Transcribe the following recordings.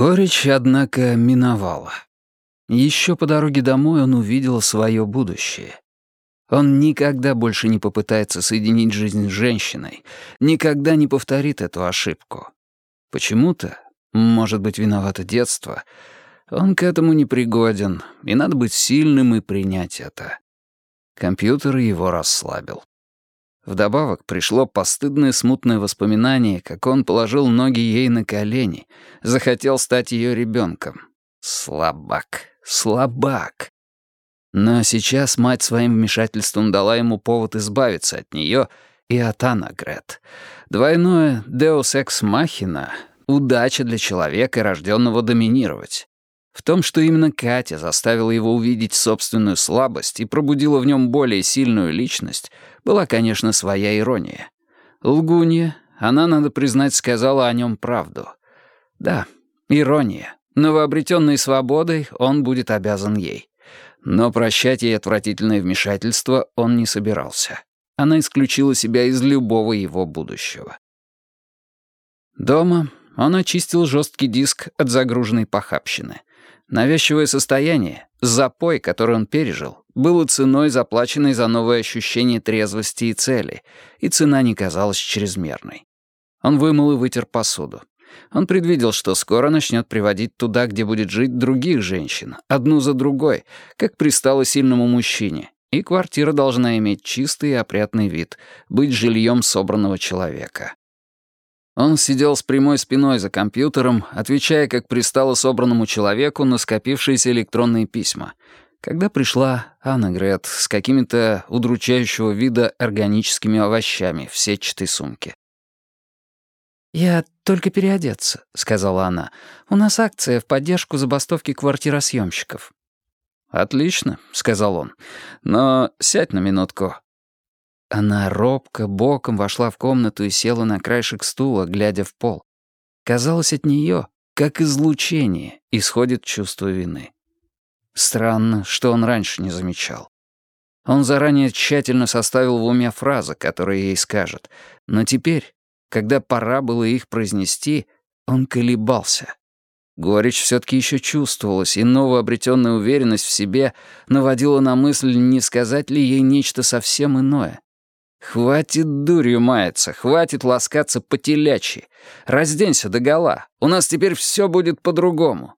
Горечь, однако, миновала. Еще по дороге домой он увидел свое будущее. Он никогда больше не попытается соединить жизнь с женщиной, никогда не повторит эту ошибку. Почему-то, может быть, виновато детство, он к этому не пригоден, и надо быть сильным и принять это. Компьютер его расслабил. Вдобавок пришло постыдное смутное воспоминание, как он положил ноги ей на колени, захотел стать ее ребенком. Слабак, слабак. Но сейчас мать своим вмешательством дала ему повод избавиться от нее и от Анагрет. Двойное «Deus Ex Machina» — удача для человека, рожденного доминировать. В том, что именно Катя заставила его увидеть собственную слабость и пробудила в нем более сильную личность, была, конечно, своя ирония. Лгунья, она, надо признать, сказала о нем правду. Да, ирония. Новообретенной свободой он будет обязан ей. Но прощать ей отвратительное вмешательство он не собирался. Она исключила себя из любого его будущего. Дома он очистил жесткий диск от загруженной похабщины — Навязчивое состояние, запой, который он пережил, было ценой, заплаченной за новое ощущение трезвости и цели, и цена не казалась чрезмерной. Он вымыл и вытер посуду. Он предвидел, что скоро начнет приводить туда, где будет жить других женщин, одну за другой, как пристало сильному мужчине, и квартира должна иметь чистый и опрятный вид, быть жильем собранного человека. Он сидел с прямой спиной за компьютером, отвечая, как пристало собранному человеку, на скопившиеся электронные письма. Когда пришла Анна Грет с какими-то удручающего вида органическими овощами в сетчатой сумке. «Я только переодеться», — сказала она. «У нас акция в поддержку забастовки квартиросъемщиков». «Отлично», — сказал он. «Но сядь на минутку. Она робко, боком вошла в комнату и села на краешек стула, глядя в пол. Казалось, от нее, как излучение, исходит чувство вины. Странно, что он раньше не замечал. Он заранее тщательно составил в уме фразы, которые ей скажет, но теперь, когда пора было их произнести, он колебался. Горечь все-таки еще чувствовалась, и новообретенная уверенность в себе наводила на мысль, не сказать ли ей нечто совсем иное. «Хватит дурью маяться, хватит ласкаться по телячьи. Разденься догола, у нас теперь все будет по-другому».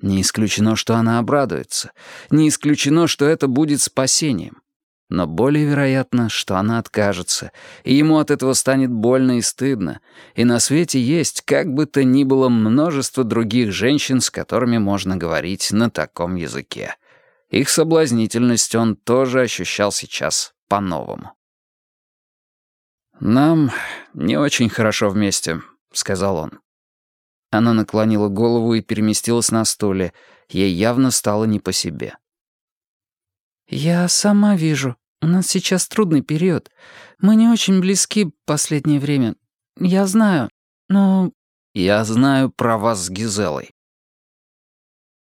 Не исключено, что она обрадуется. Не исключено, что это будет спасением. Но более вероятно, что она откажется, и ему от этого станет больно и стыдно, и на свете есть, как бы то ни было, множество других женщин, с которыми можно говорить на таком языке. Их соблазнительность он тоже ощущал сейчас по-новому. «Нам не очень хорошо вместе», — сказал он. Она наклонила голову и переместилась на стуле. Ей явно стало не по себе. «Я сама вижу. У нас сейчас трудный период. Мы не очень близки последнее время. Я знаю, но...» «Я знаю про вас с Гизелой».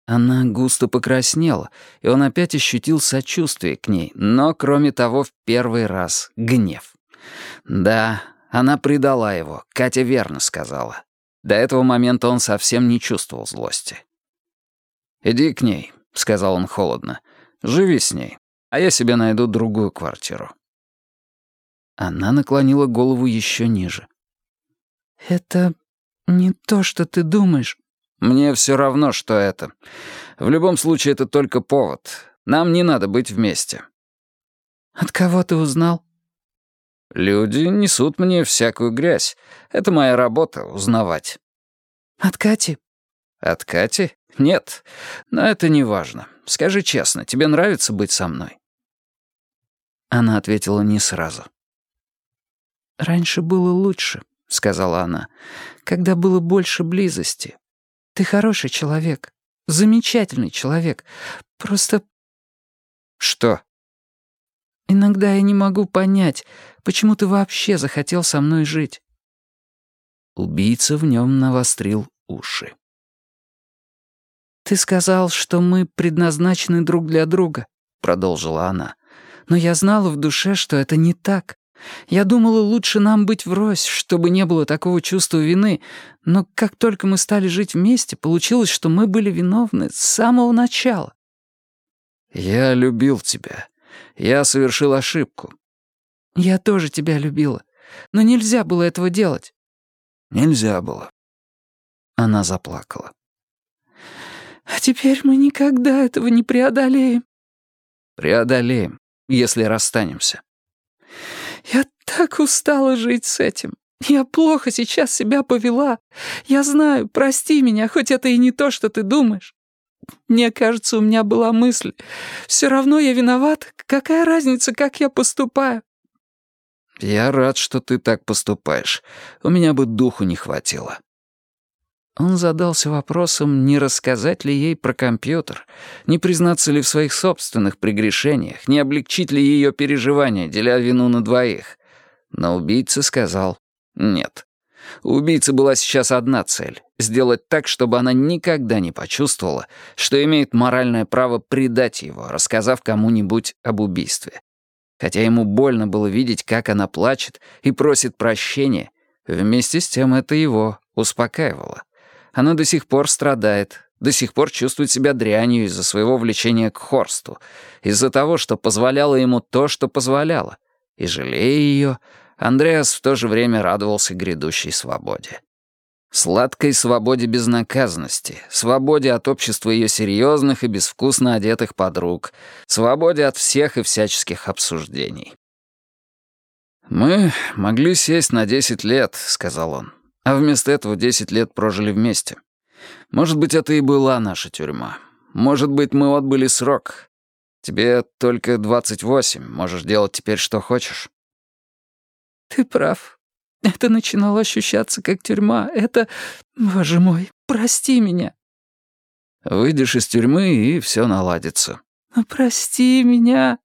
Она густо покраснела, и он опять ощутил сочувствие к ней, но, кроме того, в первый раз — гнев. Да, она предала его, Катя верно сказала. До этого момента он совсем не чувствовал злости. «Иди к ней», — сказал он холодно. «Живи с ней, а я себе найду другую квартиру». Она наклонила голову еще ниже. «Это не то, что ты думаешь». «Мне все равно, что это. В любом случае, это только повод. Нам не надо быть вместе». «От кого ты узнал?» Люди несут мне всякую грязь. Это моя работа — узнавать». «От Кати?» «От Кати? Нет. Но это не важно. Скажи честно, тебе нравится быть со мной?» Она ответила не сразу. «Раньше было лучше», — сказала она, — «когда было больше близости. Ты хороший человек, замечательный человек. Просто...» «Что?» «Иногда я не могу понять, почему ты вообще захотел со мной жить». Убийца в нем навострил уши. «Ты сказал, что мы предназначены друг для друга», — продолжила она. «Но я знала в душе, что это не так. Я думала, лучше нам быть врозь, чтобы не было такого чувства вины, но как только мы стали жить вместе, получилось, что мы были виновны с самого начала». «Я любил тебя. Я совершил ошибку». «Я тоже тебя любила. Но нельзя было этого делать». «Нельзя было». Она заплакала. А теперь мы никогда этого не преодолеем. Преодолеем, если расстанемся. Я так устала жить с этим. Я плохо сейчас себя повела. Я знаю, прости меня, хоть это и не то, что ты думаешь. Мне кажется, у меня была мысль. Все равно я виноват. Какая разница, как я поступаю? Я рад, что ты так поступаешь. У меня бы духу не хватило. Он задался вопросом, не рассказать ли ей про компьютер, не признаться ли в своих собственных прегрешениях, не облегчить ли ее переживания, деля вину на двоих. Но убийца сказал «нет». У убийцы была сейчас одна цель — сделать так, чтобы она никогда не почувствовала, что имеет моральное право предать его, рассказав кому-нибудь об убийстве. Хотя ему больно было видеть, как она плачет и просит прощения, вместе с тем это его успокаивало. Она до сих пор страдает, до сих пор чувствует себя дрянью из-за своего влечения к Хорсту, из-за того, что позволяло ему то, что позволяло. И, жалея ее, Андреас в то же время радовался грядущей свободе. Сладкой свободе безнаказанности, свободе от общества ее серьезных и безвкусно одетых подруг, свободе от всех и всяческих обсуждений. «Мы могли сесть на десять лет», — сказал он. А вместо этого десять лет прожили вместе. Может быть, это и была наша тюрьма. Может быть, мы отбыли срок. Тебе только двадцать восемь, можешь делать теперь, что хочешь». «Ты прав. Это начинало ощущаться как тюрьма. Это... Боже мой, прости меня». «Выйдешь из тюрьмы, и все наладится». «Ну, прости меня».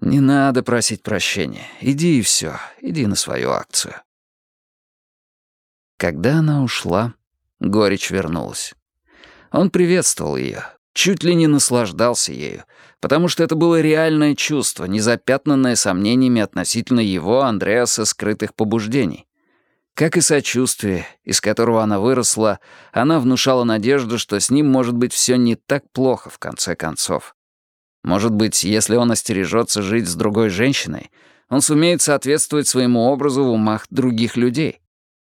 «Не надо просить прощения. Иди и все. Иди на свою акцию». Когда она ушла, горечь вернулась. Он приветствовал ее, чуть ли не наслаждался ею, потому что это было реальное чувство, не запятнанное сомнениями относительно его, Андреаса, скрытых побуждений. Как и сочувствие, из которого она выросла, она внушала надежду, что с ним может быть все не так плохо в конце концов. Может быть, если он остережется жить с другой женщиной, он сумеет соответствовать своему образу в умах других людей.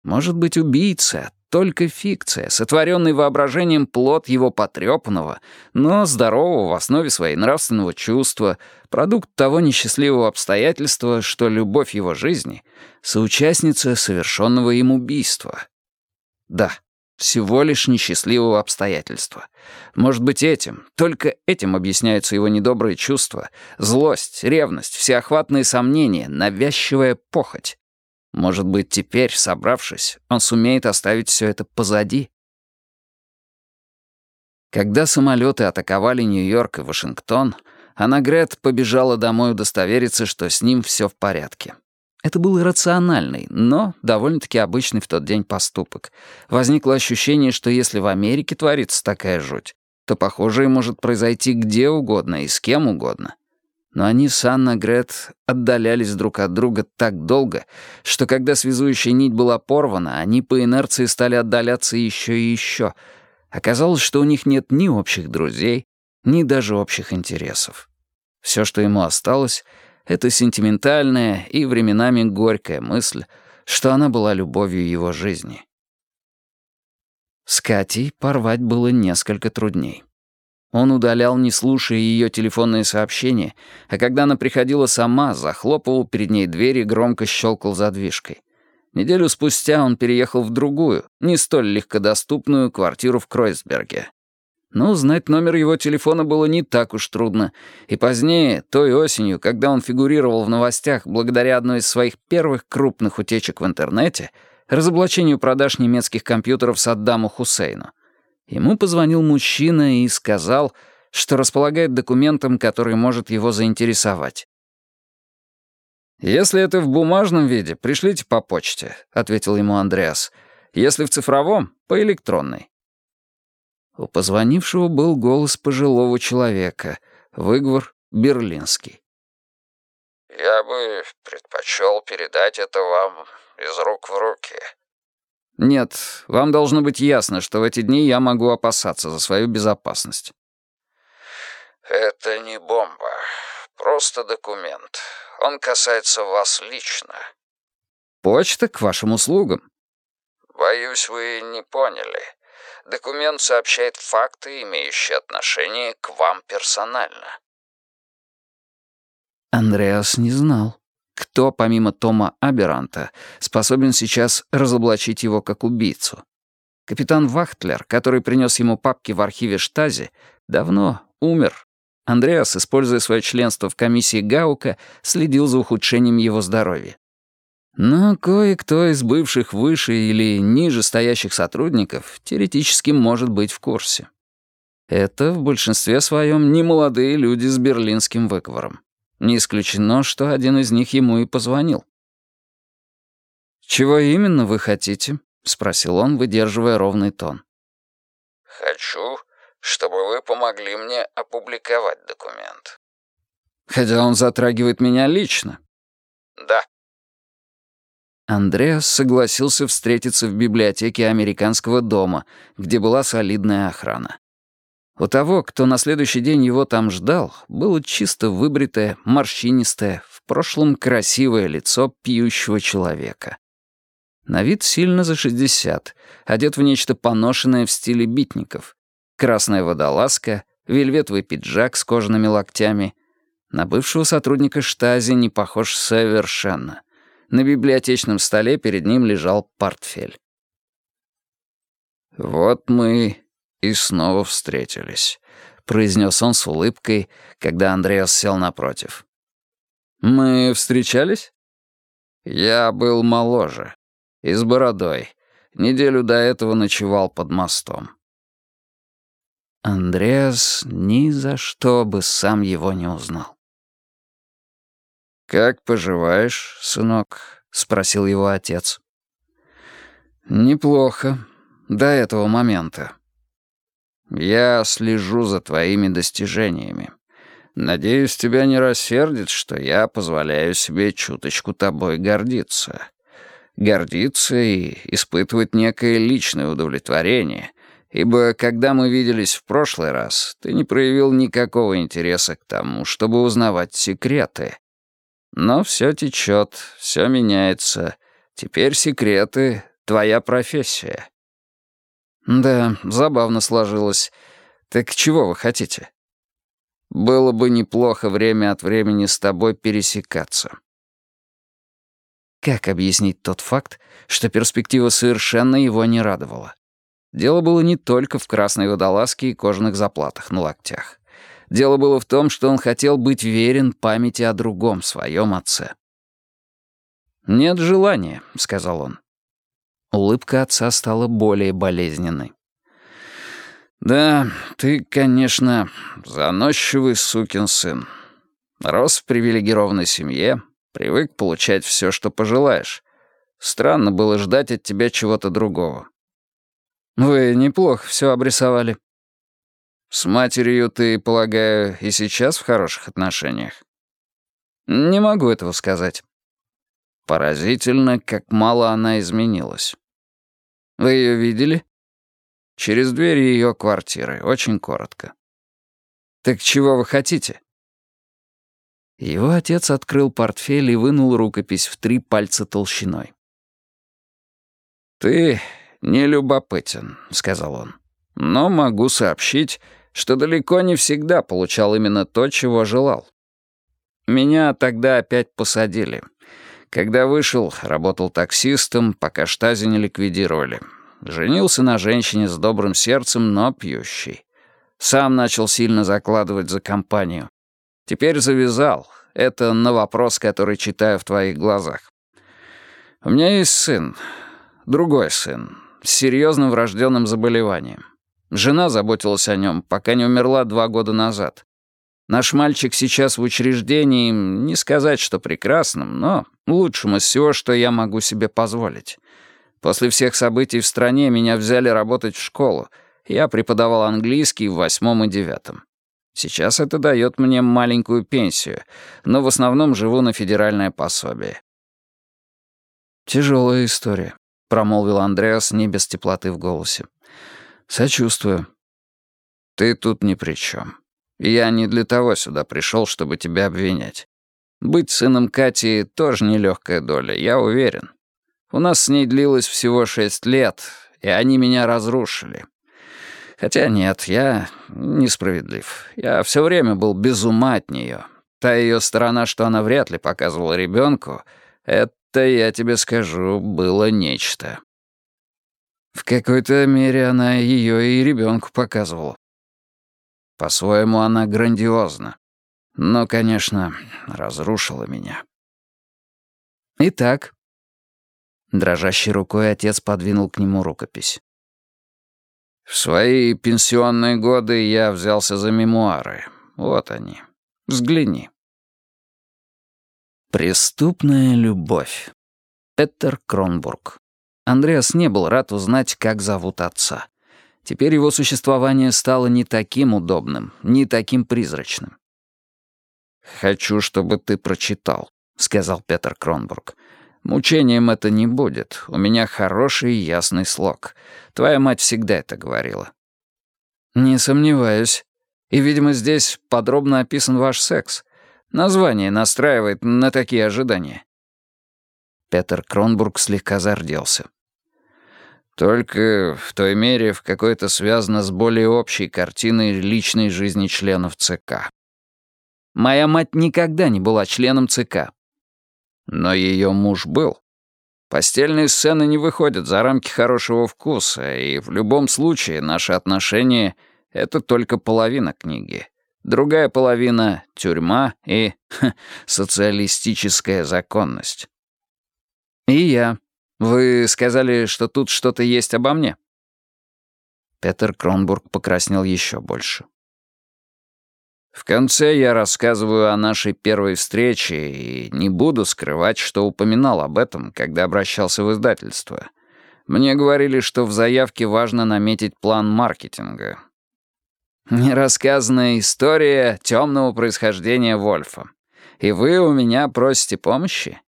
Может быть, убийца — только фикция, сотворенный воображением плод его потрепанного, но здорового в основе своей нравственного чувства, продукт того несчастливого обстоятельства, что любовь его жизни — соучастница совершенного им убийства. Да, всего лишь несчастливого обстоятельства. Может быть, этим, только этим объясняются его недобрые чувства, злость, ревность, всеохватные сомнения, навязчивая похоть. Может быть, теперь, собравшись, он сумеет оставить все это позади? Когда самолеты атаковали Нью-Йорк и Вашингтон, Аннагрет побежала домой удостовериться, что с ним все в порядке. Это был иррациональный, но довольно-таки обычный в тот день поступок. Возникло ощущение, что если в Америке творится такая жуть, то похожее может произойти где угодно и с кем угодно. Но они с Анна Грет отдалялись друг от друга так долго, что когда связующая нить была порвана, они по инерции стали отдаляться еще и еще. Оказалось, что у них нет ни общих друзей, ни даже общих интересов. Все, что ему осталось, — это сентиментальная и временами горькая мысль, что она была любовью его жизни. С Катей порвать было несколько трудней. Он удалял, не слушая ее телефонные сообщения, а когда она приходила сама, захлопывал перед ней дверь и громко щелкал задвижкой. Неделю спустя он переехал в другую, не столь легкодоступную квартиру в Кройсберге. Но узнать номер его телефона было не так уж трудно, и позднее, той осенью, когда он фигурировал в новостях благодаря одной из своих первых крупных утечек в интернете, разоблачению продаж немецких компьютеров Саддаму Хусейну. Ему позвонил мужчина и сказал, что располагает документом, который может его заинтересовать. «Если это в бумажном виде, пришлите по почте», — ответил ему Андреас. «Если в цифровом — по электронной». У позвонившего был голос пожилого человека, выговор берлинский. «Я бы предпочел передать это вам из рук в руки». «Нет, вам должно быть ясно, что в эти дни я могу опасаться за свою безопасность». «Это не бомба, просто документ. Он касается вас лично». «Почта к вашим услугам». «Боюсь, вы не поняли. Документ сообщает факты, имеющие отношение к вам персонально». Андреас не знал, кто, помимо Тома Аберанта, способен сейчас разоблачить его как убийцу. Капитан Вахтлер, который принес ему папки в архиве Штази, давно умер. Андреас, используя свое членство в комиссии Гаука, следил за ухудшением его здоровья. Но кое-кто из бывших выше или ниже стоящих сотрудников теоретически может быть в курсе. Это в большинстве своем немолодые люди с берлинским выговором. Не исключено, что один из них ему и позвонил. «Чего именно вы хотите?» — спросил он, выдерживая ровный тон. «Хочу, чтобы вы помогли мне опубликовать документ». «Хотя он затрагивает меня лично». «Да». Андреас согласился встретиться в библиотеке американского дома, где была солидная охрана. У того, кто на следующий день его там ждал, было чисто выбритое, морщинистое, в прошлом красивое лицо пьющего человека. На вид сильно за 60, одет в нечто поношенное в стиле битников. Красная водолазка, вельветовый пиджак с кожаными локтями. На бывшего сотрудника штази не похож совершенно. На библиотечном столе перед ним лежал портфель. «Вот мы и снова встретились», — произнес он с улыбкой, когда Андреас сел напротив. «Мы встречались?» «Я был моложе и с бородой. Неделю до этого ночевал под мостом». Андреас ни за что бы сам его не узнал. «Как поживаешь, сынок?» — спросил его отец. «Неплохо. До этого момента. Я слежу за твоими достижениями. Надеюсь, тебя не рассердит, что я позволяю себе чуточку тобой гордиться. Гордиться и испытывать некое личное удовлетворение, ибо когда мы виделись в прошлый раз, ты не проявил никакого интереса к тому, чтобы узнавать секреты. Но все течет, все меняется. Теперь секреты — твоя профессия. «Да, забавно сложилось. Так чего вы хотите?» «Было бы неплохо время от времени с тобой пересекаться». Как объяснить тот факт, что перспектива совершенно его не радовала? Дело было не только в красной водолазке и кожаных заплатах на локтях. Дело было в том, что он хотел быть верен памяти о другом своем отце. «Нет желания», — сказал он. Улыбка отца стала более болезненной. «Да, ты, конечно, заносчивый сукин сын. Рос в привилегированной семье, привык получать все, что пожелаешь. Странно было ждать от тебя чего-то другого. Вы неплохо все обрисовали. С матерью ты, полагаю, и сейчас в хороших отношениях? Не могу этого сказать. Поразительно, как мало она изменилась. Вы ее видели? Через дверь ее квартиры, очень коротко. Так чего вы хотите? Его отец открыл портфель и вынул рукопись в три пальца толщиной. «Ты не любопытен», — сказал он. «Но могу сообщить, что далеко не всегда получал именно то, чего желал. Меня тогда опять посадили. Когда вышел, работал таксистом, пока штази не ликвидировали. Женился на женщине с добрым сердцем, но пьющей. Сам начал сильно закладывать за компанию. Теперь завязал. Это на вопрос, который читаю в твоих глазах. У меня есть сын. другой сын, с серьезным врожденным заболеванием. Жена заботилась о нем, пока не умерла два года назад. Наш мальчик сейчас в учреждении, не сказать, что прекрасным, но лучшим из всего, что я могу себе позволить. После всех событий в стране меня взяли работать в школу. Я преподавал английский в восьмом и девятом. Сейчас это дает мне маленькую пенсию, но в основном живу на федеральное пособие. «Тяжелая история», — промолвил Андреас не без теплоты в голосе. «Сочувствую». «Ты тут ни при чем. Я не для того сюда пришел, чтобы тебя обвинять. Быть сыном Кати тоже нелегкая доля, я уверен. У нас с ней длилось всего шесть лет, и они меня разрушили. Хотя нет, я несправедлив. Я все время был без ума от нее. Та ее сторона, что она вряд ли показывала ребенку, это, я тебе скажу, было нечто. В какой-то мере она ее и ребенку показывала. По-своему, она грандиозна. Но, конечно, разрушила меня. Итак. Дрожащей рукой отец подвинул к нему рукопись. В свои пенсионные годы я взялся за мемуары. Вот они. Взгляни. Преступная любовь. Петер Кронбург. Андреас не был рад узнать, как зовут отца. Теперь его существование стало не таким удобным, не таким призрачным. «Хочу, чтобы ты прочитал», — сказал Петер Кронбург. «Мучением это не будет. У меня хороший и ясный слог. Твоя мать всегда это говорила». «Не сомневаюсь. И, видимо, здесь подробно описан ваш секс. Название настраивает на такие ожидания». Петер Кронбург слегка зарделся. Только в той мере, в какой это связано с более общей картиной личной жизни членов ЦК. Моя мать никогда не была членом ЦК. Но ее муж был. Постельные сцены не выходят за рамки хорошего вкуса, и в любом случае наши отношения — это только половина книги. Другая половина — тюрьма и ха, социалистическая законность. И я, вы сказали, что тут что-то есть обо мне?» Петер Кронбург покраснел еще больше. В конце я рассказываю о нашей первой встрече и не буду скрывать, что упоминал об этом, когда обращался в издательство. Мне говорили, что в заявке важно наметить план маркетинга. Нерассказанная история темного происхождения Вольфа. И вы у меня просите помощи?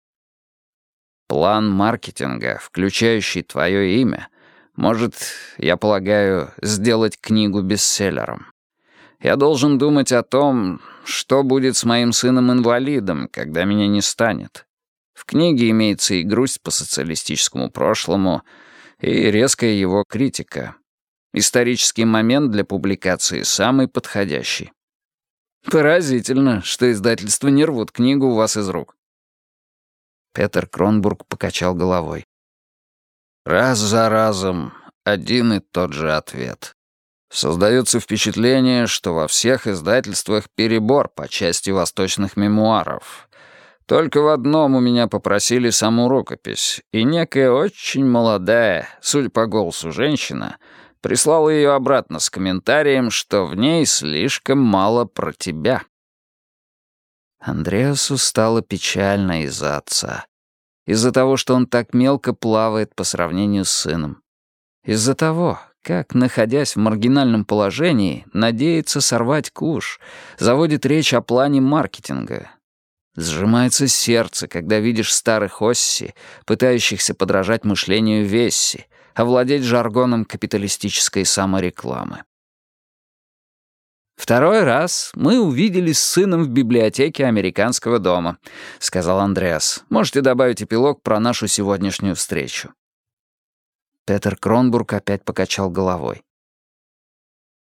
План маркетинга, включающий твое имя, может, я полагаю, сделать книгу бестселлером. Я должен думать о том, что будет с моим сыном-инвалидом, когда меня не станет. В книге имеется и грусть по социалистическому прошлому, и резкая его критика. Исторический момент для публикации самый подходящий. Поразительно, что издательства не рвут книгу у вас из рук. Петер Кронбург покачал головой. Раз за разом один и тот же ответ. Создается впечатление, что во всех издательствах перебор по части восточных мемуаров. Только в одном у меня попросили саму рукопись, и некая очень молодая, судя по голосу женщина, прислала ее обратно с комментарием, что в ней слишком мало про тебя. Андреасу стало печально из-за отца. Из-за того, что он так мелко плавает по сравнению с сыном. Из-за того, как, находясь в маргинальном положении, надеется сорвать куш, заводит речь о плане маркетинга. Сжимается сердце, когда видишь старых Осси, пытающихся подражать мышлению Весси, овладеть жаргоном капиталистической саморекламы. «Второй раз мы увиделись с сыном в библиотеке американского дома», — сказал Андреас. «Можете добавить эпилог про нашу сегодняшнюю встречу». Петер Кронбург опять покачал головой.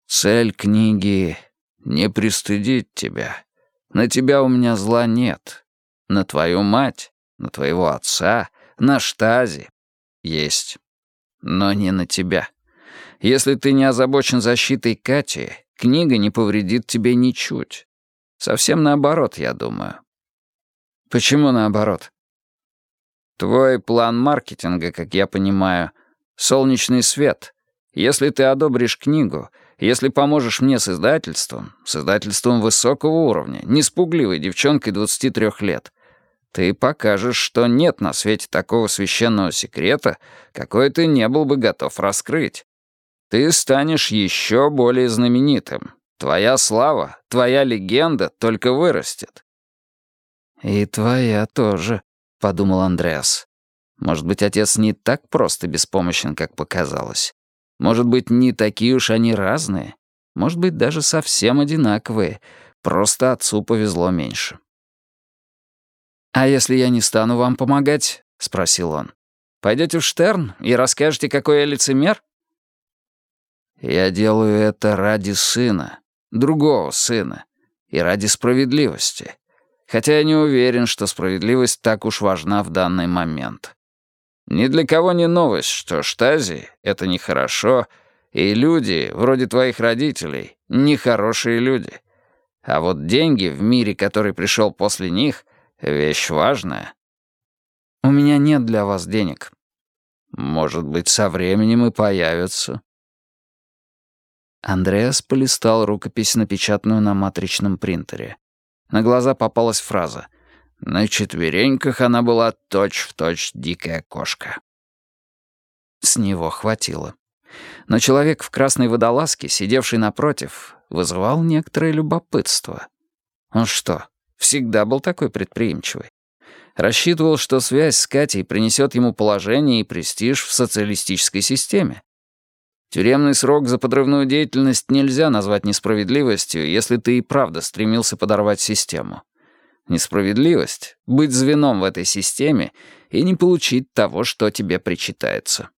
«Цель книги — не пристыдить тебя. На тебя у меня зла нет. На твою мать, на твоего отца, на штази есть. Но не на тебя. Если ты не озабочен защитой Кати, Книга не повредит тебе ничуть. Совсем наоборот, я думаю. Почему наоборот? Твой план маркетинга, как я понимаю, — солнечный свет. Если ты одобришь книгу, если поможешь мне с издательством, с издательством высокого уровня, не с пугливой девчонкой 23 лет, ты покажешь, что нет на свете такого священного секрета, какой ты не был бы готов раскрыть. Ты станешь еще более знаменитым. Твоя слава, твоя легенда только вырастет. «И твоя тоже», — подумал Андреас. «Может быть, отец не так просто беспомощен, как показалось. Может быть, не такие уж они разные. Может быть, даже совсем одинаковые. Просто отцу повезло меньше». «А если я не стану вам помогать?» — спросил он. «Пойдете в Штерн и расскажете, какой я лицемер?» «Я делаю это ради сына, другого сына, и ради справедливости хотя я не уверен, что справедливость так уж важна в данный момент. Ни для кого не новость, что штази — это нехорошо, и люди, вроде твоих родителей, нехорошие люди. А вот деньги в мире, который пришел после них, — вещь важная. У меня нет для вас денег. Может быть, со временем и появятся. Андреас полистал рукопись, напечатанную на матричном принтере. На глаза попалась фраза. На четвереньках она была точь-в-точь точь дикая кошка. С него хватило. Но человек в красной водолазке, сидевший напротив, вызывал некоторое любопытство. Он что, всегда был такой предприимчивый? Рассчитывал, что связь с Катей принесет ему положение и престиж в социалистической системе. Тюремный срок за подрывную деятельность нельзя назвать несправедливостью, если ты и правда стремился подорвать систему. Несправедливость — быть звеном в этой системе и не получить того, что тебе причитается.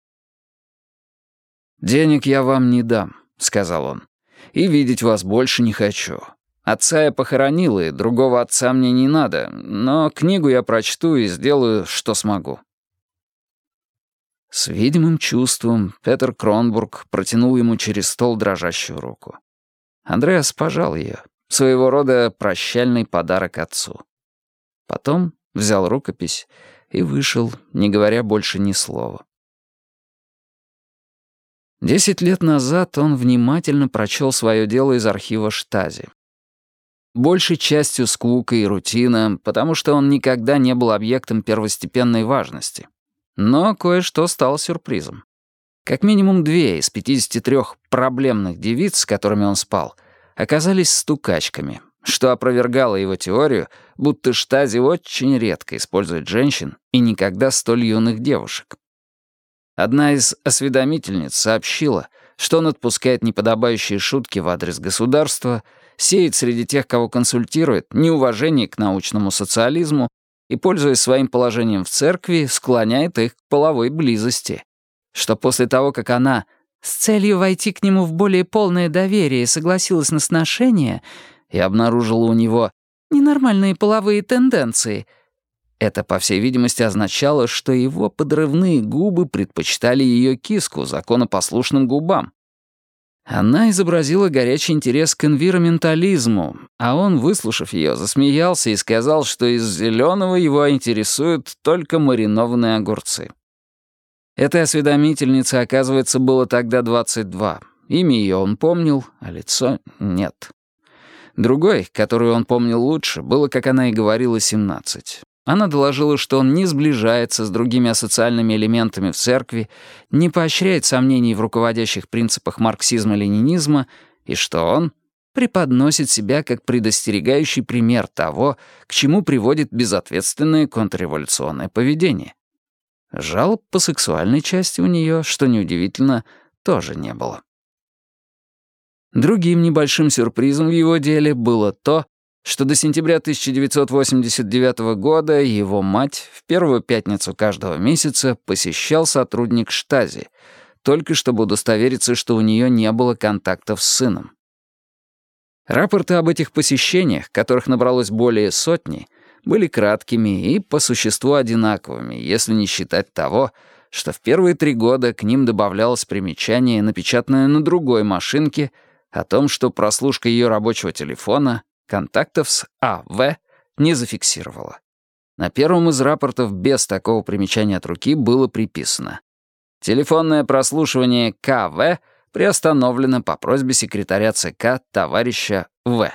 «Денег я вам не дам», — сказал он, — «и видеть вас больше не хочу. Отца я похоронил, и другого отца мне не надо, но книгу я прочту и сделаю, что смогу. С видимым чувством Петер Кронбург протянул ему через стол дрожащую руку. Андреас пожал ее, своего рода прощальный подарок отцу. Потом взял рукопись и вышел, не говоря больше ни слова. Десять лет назад он внимательно прочел свое дело из архива Штази. Большей частью скука и рутина, потому что он никогда не был объектом первостепенной важности. Но кое-что стало сюрпризом. Как минимум две из 53 проблемных девиц, с которыми он спал, оказались стукачками, что опровергало его теорию, будто Штази очень редко использует женщин и никогда столь юных девушек. Одна из осведомительниц сообщила, что он отпускает неподобающие шутки в адрес государства, сеет среди тех, кого консультирует, неуважение к научному социализму и, пользуясь своим положением в церкви, склоняет их к половой близости. Что после того, как она с целью войти к нему в более полное доверие согласилась на сношение и обнаружила у него ненормальные половые тенденции, это, по всей видимости, означало, что его подрывные губы предпочитали ее киску законопослушным губам. Она изобразила горячий интерес к энвироментализму, а он, выслушав ее, засмеялся и сказал, что из зеленого его интересуют только маринованные огурцы. Этой осведомительнице, оказывается, было тогда 22. Имя ее он помнил, а лицо — нет. Другой, которую он помнил лучше, было, как она и говорила, 17. Она доложила, что он не сближается с другими асоциальными элементами в церкви, не поощряет сомнений в руководящих принципах марксизма-ленинизма и что он преподносит себя как предостерегающий пример того, к чему приводит безответственное контрреволюционное поведение. Жалоб по сексуальной части у нее, что неудивительно, тоже не было. Другим небольшим сюрпризом в его деле было то, что до сентября 1989 года его мать в первую пятницу каждого месяца посещал сотрудник Штази, только чтобы удостовериться, что у нее не было контактов с сыном. Рапорты об этих посещениях, которых набралось более сотни, были краткими и по существу одинаковыми, если не считать того, что в первые три года к ним добавлялось примечание, напечатанное на другой машинке, о том, что прослушка ее рабочего телефона Контактов с А.В. не зафиксировала. На первом из рапортов без такого примечания от руки было приписано. Телефонное прослушивание КВ приостановлено по просьбе секретаря ЦК товарища В.